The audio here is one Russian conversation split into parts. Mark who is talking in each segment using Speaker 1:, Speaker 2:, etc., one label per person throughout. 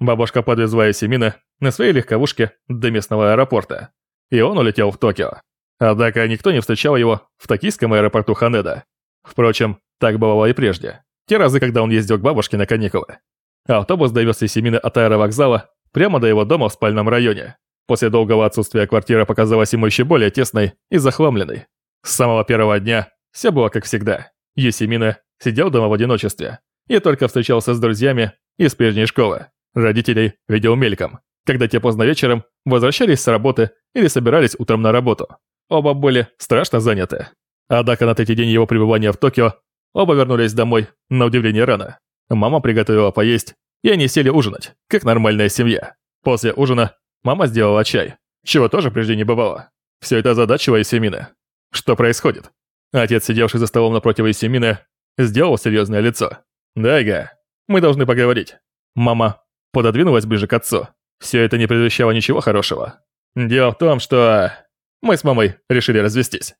Speaker 1: Бабушка подвезла Есемина на своей легковушке до местного аэропорта, и он улетел в Токио. Однако никто не встречал его в токийском аэропорту Ханеда. Впрочем, так бывало и прежде. Те разы, когда он ездил к бабушке на каникулы. Автобус довез Есемина от аэровокзала прямо до его дома в спальном районе. После долгого отсутствия квартира показалась ему еще более тесной и захламленной. С самого первого дня все было как всегда. Есемина сидел дома в одиночестве и только встречался с друзьями из прежней школы. Родителей видел мельком, когда те поздно вечером возвращались с работы или собирались утром на работу. Оба были страшно заняты. Однако на третий день его пребывания в Токио оба вернулись домой, на удивление рано. Мама приготовила поесть, и они сели ужинать, как нормальная семья. После ужина мама сделала чай, чего тоже прежде не бывало. Все это озадачило Есемина. Что происходит? Отец, сидевший за столом напротив Есемина, сделал серьезное лицо. «Дайга, мы должны поговорить». Мама пододвинулась ближе к отцу. Все это не предвещало ничего хорошего. Дело в том, что мы с мамой решили развестись.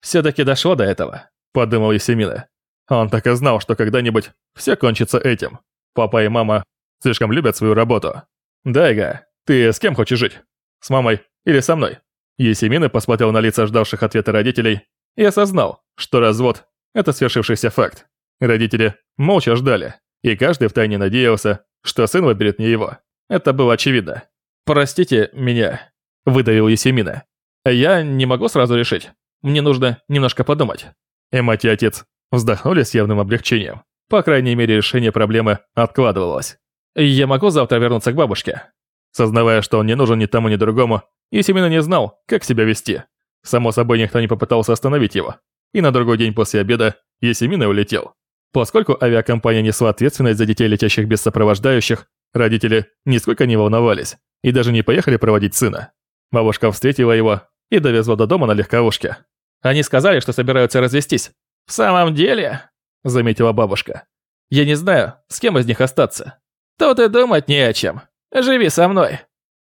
Speaker 1: Все-таки дошло до этого, подумал Есемина. Он так и знал, что когда-нибудь все кончится этим. Папа и мама слишком любят свою работу. Дайга, ты с кем хочешь жить? С мамой или со мной? Есемина посмотрел на лица ждавших ответа родителей и осознал, что развод – это свершившийся факт. Родители молча ждали, и каждый втайне надеялся, что сын выберет не его. Это было очевидно. «Простите меня», – выдавил Есемина. «Я не могу сразу решить. Мне нужно немножко подумать». И мать и отец вздохнули с явным облегчением. По крайней мере, решение проблемы откладывалось. «Я могу завтра вернуться к бабушке?» Сознавая, что он не нужен ни тому, ни другому, Есемина не знал, как себя вести. Само собой, никто не попытался остановить его. И на другой день после обеда Есемина улетел. Поскольку авиакомпания несла ответственность за детей, летящих без сопровождающих, родители нисколько не волновались и даже не поехали проводить сына. Бабушка встретила его и довезла до дома на легковушке. Они сказали, что собираются развестись. «В самом деле?» – заметила бабушка. «Я не знаю, с кем из них остаться. Тут и думать не о чем. Живи со мной».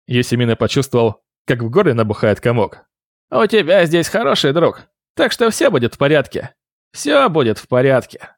Speaker 1: Есемина почувствовал, как в горле набухает комок. «У тебя здесь хороший друг, так что все будет в порядке. Все будет в порядке».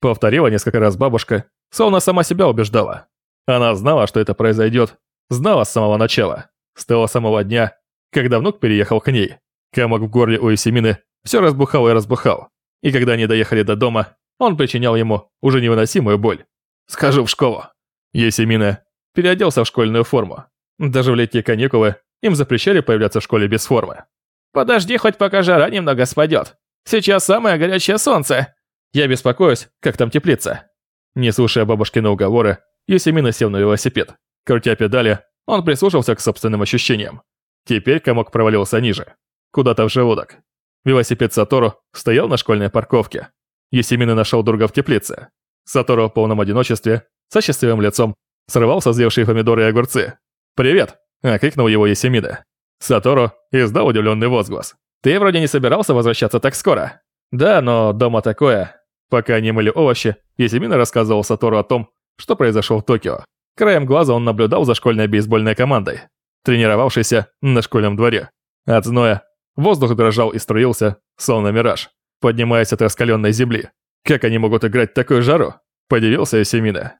Speaker 1: Повторила несколько раз бабушка, словно сама себя убеждала. Она знала, что это произойдет, знала с самого начала, с того самого дня, когда внук переехал к ней. Комок в горле у Есемины все разбухал и разбухал, и когда они доехали до дома, он причинял ему уже невыносимую боль. «Схожу в школу». Есемина переоделся в школьную форму. Даже в летние каникулы им запрещали появляться в школе без формы. «Подожди, хоть пока жара немного спадет. Сейчас самое горячее солнце. Я беспокоюсь, как там теплица». Не слушая бабушкины уговоры, Есемина сел на велосипед. Крутя педали, он прислушался к собственным ощущениям. Теперь комок провалился ниже, куда-то в желудок. Велосипед Сатору стоял на школьной парковке. Есемина нашел друга в теплице. Сатору в полном одиночестве, со счастливым лицом, срывал созревшие помидоры и огурцы. «Привет!» – окликнул его Есемида. Сатору издал удивленный возглас. «Ты вроде не собирался возвращаться так скоро?» «Да, но дома такое». Пока они мыли овощи, Есемина рассказывал Сатору о том, что произошло в Токио. Краем глаза он наблюдал за школьной бейсбольной командой, тренировавшейся на школьном дворе. От зноя воздух дрожал и струился, словно мираж, поднимаясь от раскаленной земли. Как они могут играть такую жару? Подивился Есемина.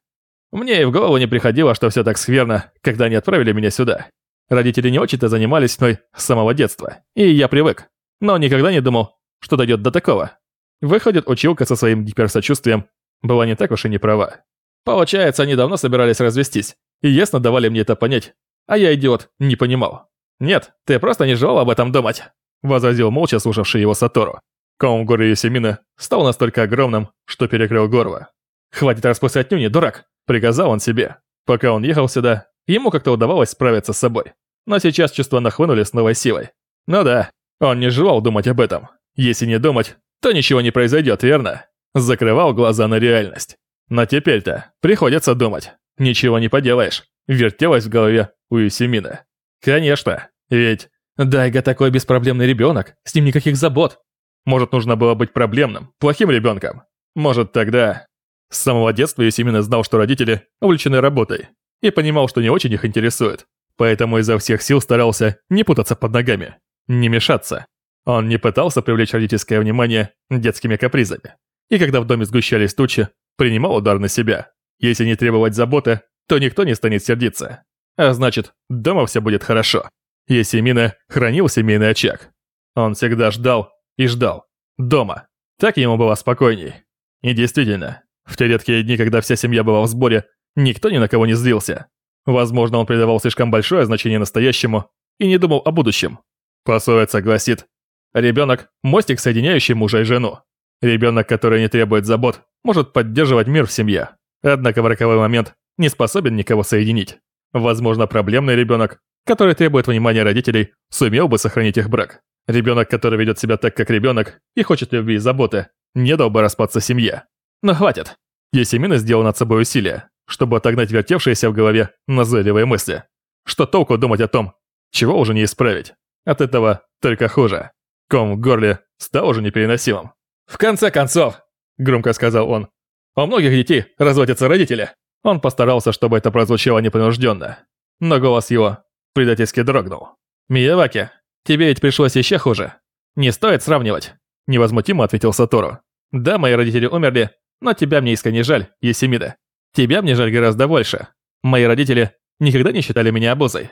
Speaker 1: Мне и в голову не приходило, что все так скверно, когда они отправили меня сюда. Родители не очень-то занимались мной с самого детства, и я привык. Но никогда не думал, что дойдет до такого. Выходит, училка со своим гиперсочувствием была не так уж и не права. Получается, они давно собирались развестись, и ясно давали мне это понять, а я, идиот, не понимал. «Нет, ты просто не желал об этом думать», – возразил молча слушавший его Сатору. Ком в горле Юсемина стал настолько огромным, что перекрыл горло. «Хватит распускать нюни, дурак!» – приказал он себе. Пока он ехал сюда, ему как-то удавалось справиться с собой. Но сейчас чувства нахлынули с новой силой. Ну да, он не желал думать об этом. Если не думать, то ничего не произойдет, верно? Закрывал глаза на реальность. Но теперь-то приходится думать. Ничего не поделаешь. Вертелось в голове у Юсемина. Конечно, ведь Дайга такой беспроблемный ребенок, с ним никаких забот. Может, нужно было быть проблемным, плохим ребенком. Может, тогда... С самого детства Юсемина знал, что родители увлечены работой, и понимал, что не очень их интересует. Поэтому изо всех сил старался не путаться под ногами, не мешаться. Он не пытался привлечь родительское внимание детскими капризами. И когда в доме сгущались тучи, принимал удар на себя. Если не требовать заботы, то никто не станет сердиться. А значит, дома все будет хорошо. Есемина хранил семейный очаг. Он всегда ждал и ждал. Дома. Так ему было спокойней. И действительно, в те редкие дни, когда вся семья была в сборе, никто ни на кого не злился. Возможно, он придавал слишком большое значение настоящему и не думал о будущем. Пословица гласит «Ребенок – мостик, соединяющий мужа и жену». Ребенок, который не требует забот, может поддерживать мир в семье. Однако в роковой момент не способен никого соединить. Возможно, проблемный ребенок, который требует внимания родителей, сумел бы сохранить их брак. Ребенок, который ведет себя так, как ребенок, и хочет любви и заботы, не дал бы распаться семье. Но хватит. Есемина сделал над собой усилие, чтобы отогнать вертевшиеся в голове назойливые мысли. Что толку думать о том, чего уже не исправить? От этого только хуже. Ком в горле стал уже непереносимым. «В конце концов», — громко сказал он, — «у многих детей разводятся родители». Он постарался, чтобы это прозвучало непринужденно. Но голос его предательски дрогнул. «Мияваки, тебе ведь пришлось еще хуже. Не стоит сравнивать», — невозмутимо ответил Сатору. «Да, мои родители умерли, но тебя мне искренне жаль, Есимида. Тебя мне жаль гораздо больше. Мои родители никогда не считали меня обузой».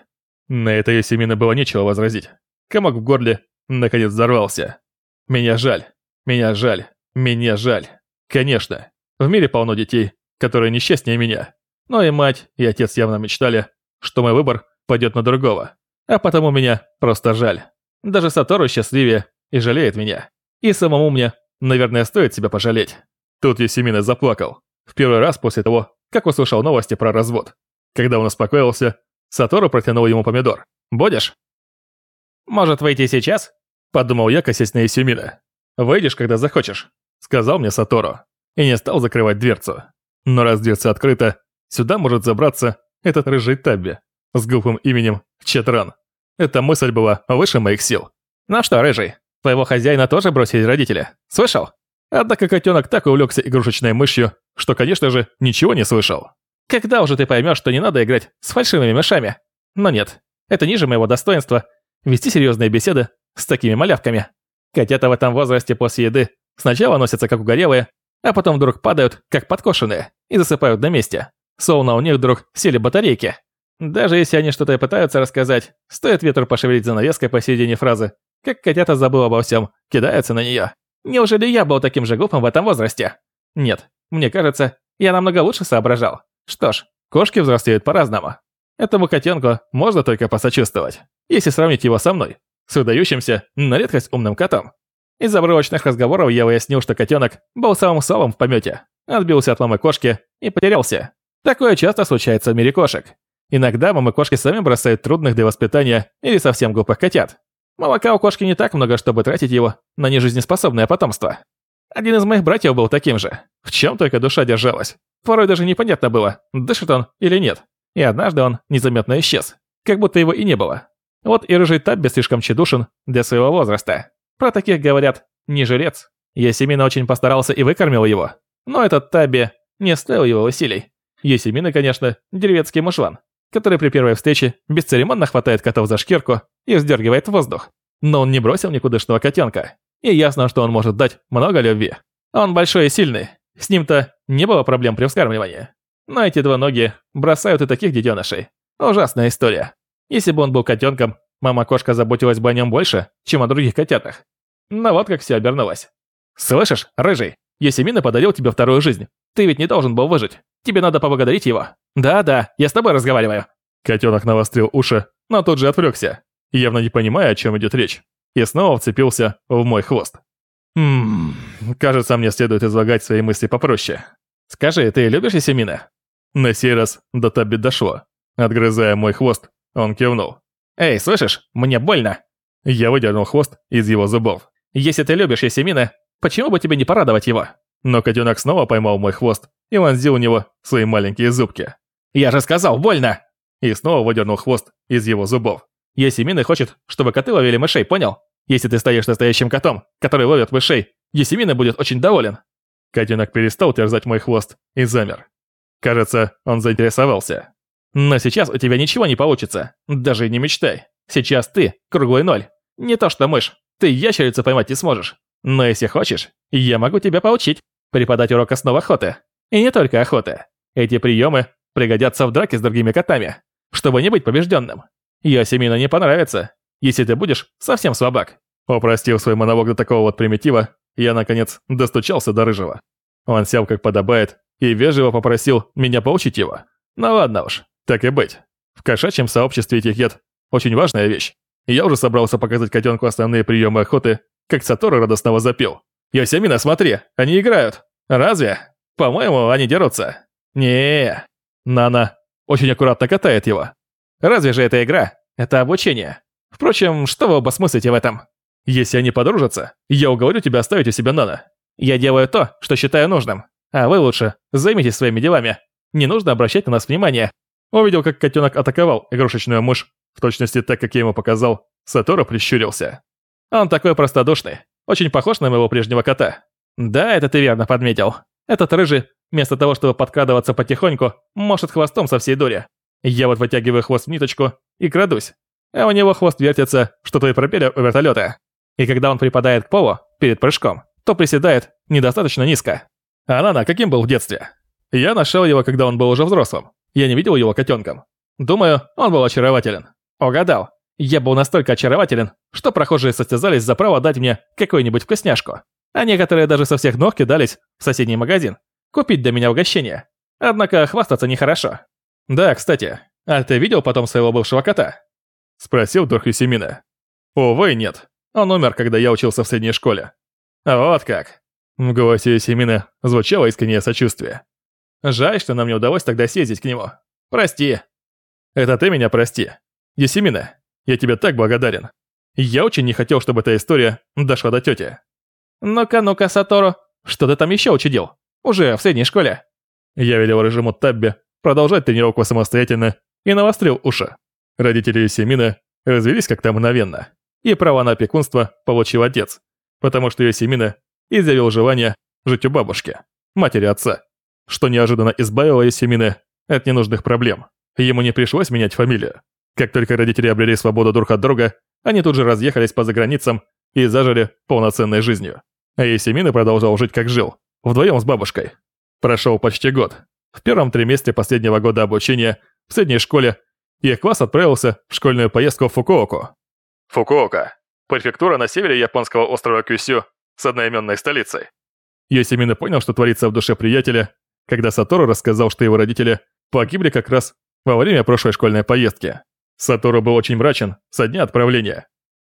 Speaker 1: На это Есимина было нечего возразить. Комок в горле наконец взорвался. «Меня жаль. Меня жаль. Меня жаль. Конечно. В мире полно детей, которые несчастнее меня. Но и мать, и отец явно мечтали, что мой выбор пойдет на другого. А потому меня просто жаль. Даже Сатору счастливее и жалеет меня. И самому мне, наверное, стоит себя пожалеть. Тут Юсимина заплакал. В первый раз после того, как услышал новости про развод. Когда он успокоился, Сатору протянул ему помидор. «Будешь?» «Может, выйти сейчас?» Подумал я, косясь на Юсимина. «Выйдешь, когда захочешь», сказал мне Сатору. И не стал закрывать дверцу. Но раз дверца открыта, сюда может забраться этот рыжий Табби с глупым именем Четран. Эта мысль была выше моих сил. «Ну что, рыжий, твоего хозяина тоже бросили родители? Слышал?» Однако котенок так увлекся игрушечной мышью, что, конечно же, ничего не слышал. «Когда уже ты поймешь, что не надо играть с фальшивыми мышами?» Но нет, это ниже моего достоинства вести серьезные беседы с такими малявками. Котята в этом возрасте после еды сначала носятся как угорелые, а потом вдруг падают, как подкошенные, и засыпают на месте. Словно у них вдруг сели батарейки. Даже если они что-то пытаются рассказать, стоит ветру пошевелить занавеской посередине фразы, как котята забыл обо всем, кидаются на нее. Неужели я был таким же глупым в этом возрасте? Нет, мне кажется, я намного лучше соображал. Что ж, кошки взрослеют по-разному. Этому котенку можно только посочувствовать, если сравнить его со мной, с выдающимся на редкость умным котом. Из обрывочных разговоров я выяснил, что котенок был самым слабым в помете, отбился от мамы кошки и потерялся. Такое часто случается в мире кошек. Иногда мамы кошки сами бросают трудных для воспитания или совсем глупых котят. Молока у кошки не так много, чтобы тратить его на нежизнеспособное потомство. Один из моих братьев был таким же. В чем только душа держалась. Порой даже непонятно было, дышит он или нет. И однажды он незаметно исчез, как будто его и не было. Вот и рыжий Табби слишком тщедушен для своего возраста. Про таких говорят «не жрец». Есемина очень постарался и выкормил его. Но этот Табби не стоил его усилий. Есемина, конечно, деревенский мужлан, который при первой встрече бесцеремонно хватает котов за шкирку и вздергивает воздух. Но он не бросил никудышного котенка. И ясно, что он может дать много любви. Он большой и сильный. С ним-то не было проблем при вскармливании. Но эти два ноги бросают и таких детенышей. Ужасная история. Если бы он был котенком, мама-кошка заботилась бы о нем больше, чем о других котятах. Но вот как все обернулось. «Слышишь, рыжий, Есемина подарил тебе вторую жизнь. Ты ведь не должен был выжить. Тебе надо поблагодарить его. Да-да, я с тобой разговариваю». Котенок навострил уши, но тут же отвлекся, явно не понимая, о чем идет речь, и снова вцепился в мой хвост. Ммм, кажется, мне следует излагать свои мысли попроще. Скажи, ты любишь Есемина? На сей раз до Табби дошло. Отгрызая мой хвост, он кивнул. «Эй, слышишь? Мне больно!» Я выдернул хвост из его зубов. «Если ты любишь Есемина, почему бы тебе не порадовать его?» Но котенок снова поймал мой хвост и вонзил у него свои маленькие зубки. «Я же сказал, больно!» И снова выдернул хвост из его зубов. Есемина хочет, чтобы коты ловили мышей, понял? Если ты стоишь настоящим котом, который ловит мышей, Есемина будет очень доволен. Котенок перестал терзать мой хвост и замер. Кажется, он заинтересовался. Но сейчас у тебя ничего не получится. Даже не мечтай. Сейчас ты круглый ноль. Не то что мышь. Ты ящерицу поймать не сможешь. Но если хочешь, я могу тебя поучить. Преподать урок основ охоты. И не только охоты. Эти приемы пригодятся в драке с другими котами, чтобы не быть побежденным. Йосемина не понравится, если ты будешь совсем слабак. Упростив свой монолог до такого вот примитива, я, наконец, достучался до Рыжего. Он сел как подобает и вежливо попросил меня поучить его. Ну ладно уж, так и быть. В кошачьем сообществе этикет – очень важная вещь. Я уже собрался показать котенку основные приемы охоты, как Сатору радостно запел. «Йосемина, смотри, они играют. Разве? По-моему, они дерутся». не Нана очень аккуратно катает его. Разве же это игра? Это обучение. Впрочем, что вы оба смыслите в этом? Если они подружатся, я уговорю тебя оставить у себя Нана. Я делаю то, что считаю нужным. А вы лучше займитесь своими делами. Не нужно обращать на нас внимание. Увидел, как котенок атаковал игрушечную мышь, в точности так, как я ему показал, Сатору прищурился. Он такой простодушный, очень похож на моего прежнего кота. Да, это ты верно подметил. Этот рыжий, вместо того, чтобы подкрадываться потихоньку, может хвостом со всей дури. Я вот вытягиваю хвост в ниточку и крадусь. А у него хвост вертится, что-то и пропеллер у вертолета. И когда он припадает к полу перед прыжком, то приседает недостаточно низко. А Нана каким был в детстве? Я нашел его, когда он был уже взрослым. Я не видел его котенком. Думаю, он был очарователен. Угадал. Я был настолько очарователен, что прохожие состязались за право дать мне какую-нибудь вкусняшку. А некоторые даже со всех ног кидались в соседний магазин купить для меня угощение. Однако хвастаться нехорошо. Да, кстати, а ты видел потом своего бывшего кота? Спросил Дорх Юсимина. Увы, нет. Он умер, когда я учился в средней школе. Вот как. В голосе Юсимина звучало искреннее сочувствие. Жаль, что нам не удалось тогда съездить к нему. Прости. Это ты меня прости. Юсимина, я тебе так благодарен. Я очень не хотел, чтобы эта история дошла до тети. Ну-ка, ну-ка, Сатору, что ты там еще учудил? Уже в средней школе. Я велел режиму Табби продолжать тренировку самостоятельно и навострил уши. Родители Юсимина развелись как-то мгновенно, и право на опекунство получил отец, потому что Юсимина изъявил желание жить у бабушки, матери отца, что неожиданно избавило Юсимина от ненужных проблем. Ему не пришлось менять фамилию. Как только родители обрели свободу друг от друга, они тут же разъехались по заграницам и зажили полноценной жизнью. А Есемина продолжал жить как жил, вдвоем с бабушкой. Прошел почти год. В первом триместре последнего года обучения в средней школе их класс отправился в школьную поездку в Фукуоку. Фукуока – префектура на севере японского острова Кюсю с одноименной столицей. Йосимина понял, что творится в душе приятеля, когда Сатору рассказал, что его родители погибли как раз во время прошлой школьной поездки. Сатору был очень мрачен со дня отправления.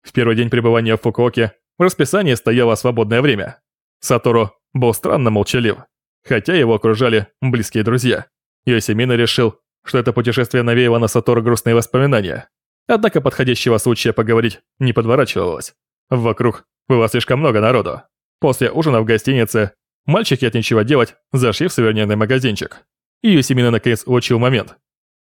Speaker 1: В первый день пребывания в Фукуоке в расписании стояло свободное время. Сатору был странно молчалив, хотя его окружали близкие друзья. Йосимина решил, что это путешествие навеяло на Сатору грустные воспоминания. Однако подходящего случая поговорить не подворачивалось. Вокруг было слишком много народу. После ужина в гостинице мальчики от нечего делать зашли в сувенирный магазинчик. И Юсимина наконец улучил момент.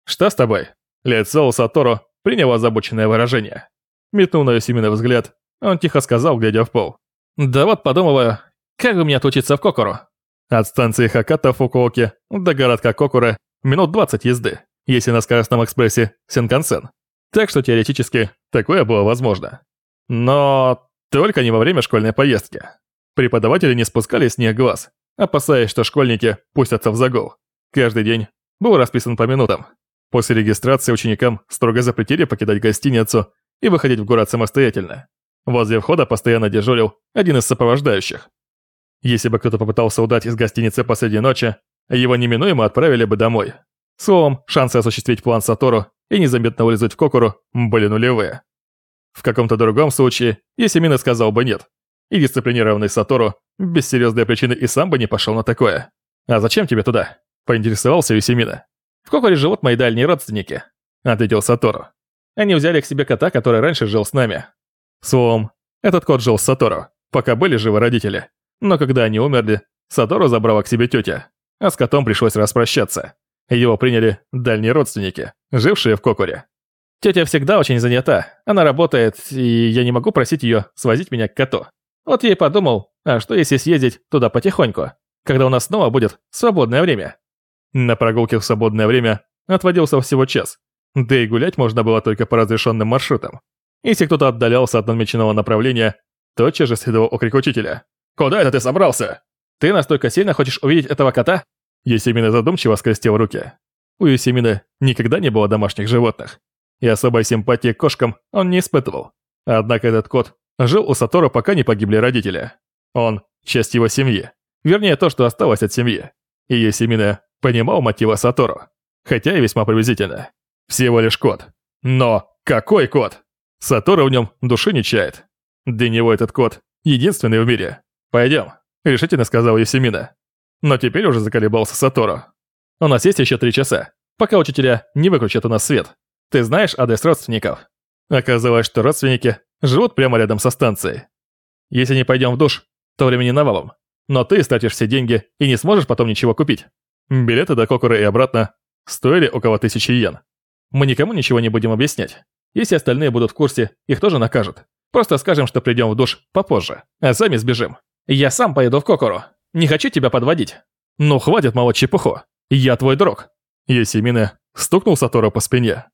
Speaker 1: «Что с тобой?» Лицо у Сатору приняло озабоченное выражение. Метнул на Юсимина взгляд, он тихо сказал, глядя в пол. «Да вот подумываю, как бы мне отлучиться в Кокору?» От станции Хаката в Фукуоке до городка Кокура минут 20 езды, если на скоростном экспрессе Синкансен. Так что теоретически такое было возможно. Но только не во время школьной поездки. Преподаватели не спускали с них глаз, опасаясь, что школьники пустятся в загул. Каждый день был расписан по минутам, После регистрации ученикам строго запретили покидать гостиницу и выходить в город самостоятельно. Возле входа постоянно дежурил один из сопровождающих. Если бы кто-то попытался удрать из гостиницы посреди ночи, его неминуемо отправили бы домой. Словом, шансы осуществить план Сатору и незаметно улизнуть в Кокуру были нулевые. В каком-то другом случае Есимина сказал бы нет, и дисциплинированный Сатору без серьезной причины и сам бы не пошел на такое. «А зачем тебе туда?» – поинтересовался Есимина. В Кокоре живут мои дальние родственники», — ответил Сатору. «Они взяли к себе кота, который раньше жил с нами». Словом, этот кот жил с Сатору, пока были живы родители. Но когда они умерли, Сатору забрала к себе тетя, а с котом пришлось распрощаться. Его приняли дальние родственники, жившие в Кокоре. Тетя всегда очень занята, она работает, и я не могу просить ее свозить меня к коту. Вот я и подумал, а что если съездить туда потихоньку, когда у нас снова будет свободное время? На прогулке в свободное время отводился всего час, да и гулять можно было только по разрешенным маршрутам. Если кто-то отдалялся от намеченного направления, тотчас же следовал окрик учителя. «Куда это ты собрался? Ты настолько сильно хочешь увидеть этого кота?» Есемина задумчиво скрестил руки. У Юсимины никогда не было домашних животных, и особой симпатии к кошкам он не испытывал. Однако этот кот жил у Сатору, пока не погибли родители. Он – часть его семьи. Вернее, то, что осталось от семьи. И Юсимина понимал мотивы Сатору, хотя и весьма приблизительно. Всего лишь кот. Но какой кот? Сатору в нем души не чает. Для него этот кот единственный в мире. Пойдем, решительно сказал Юсимина. Но теперь уже заколебался Сатору. У нас есть еще три часа, пока учителя не выключат у нас свет. Ты знаешь адрес родственников? Оказалось, что родственники живут прямо рядом со станцией. Если не пойдем в душ, то времени навалом. Но ты стратишь все деньги и не сможешь потом ничего купить. Билеты до Кокуры и обратно стоили около тысячи йен. Мы никому ничего не будем объяснять. Если остальные будут в курсе, их тоже накажут. Просто скажем, что придем в душ попозже, а сами сбежим. Я сам поеду в Кокору. Не хочу тебя подводить. Ну, хватит молоть чепуху. Я твой друг. Есимина стукнул Сатору по спине.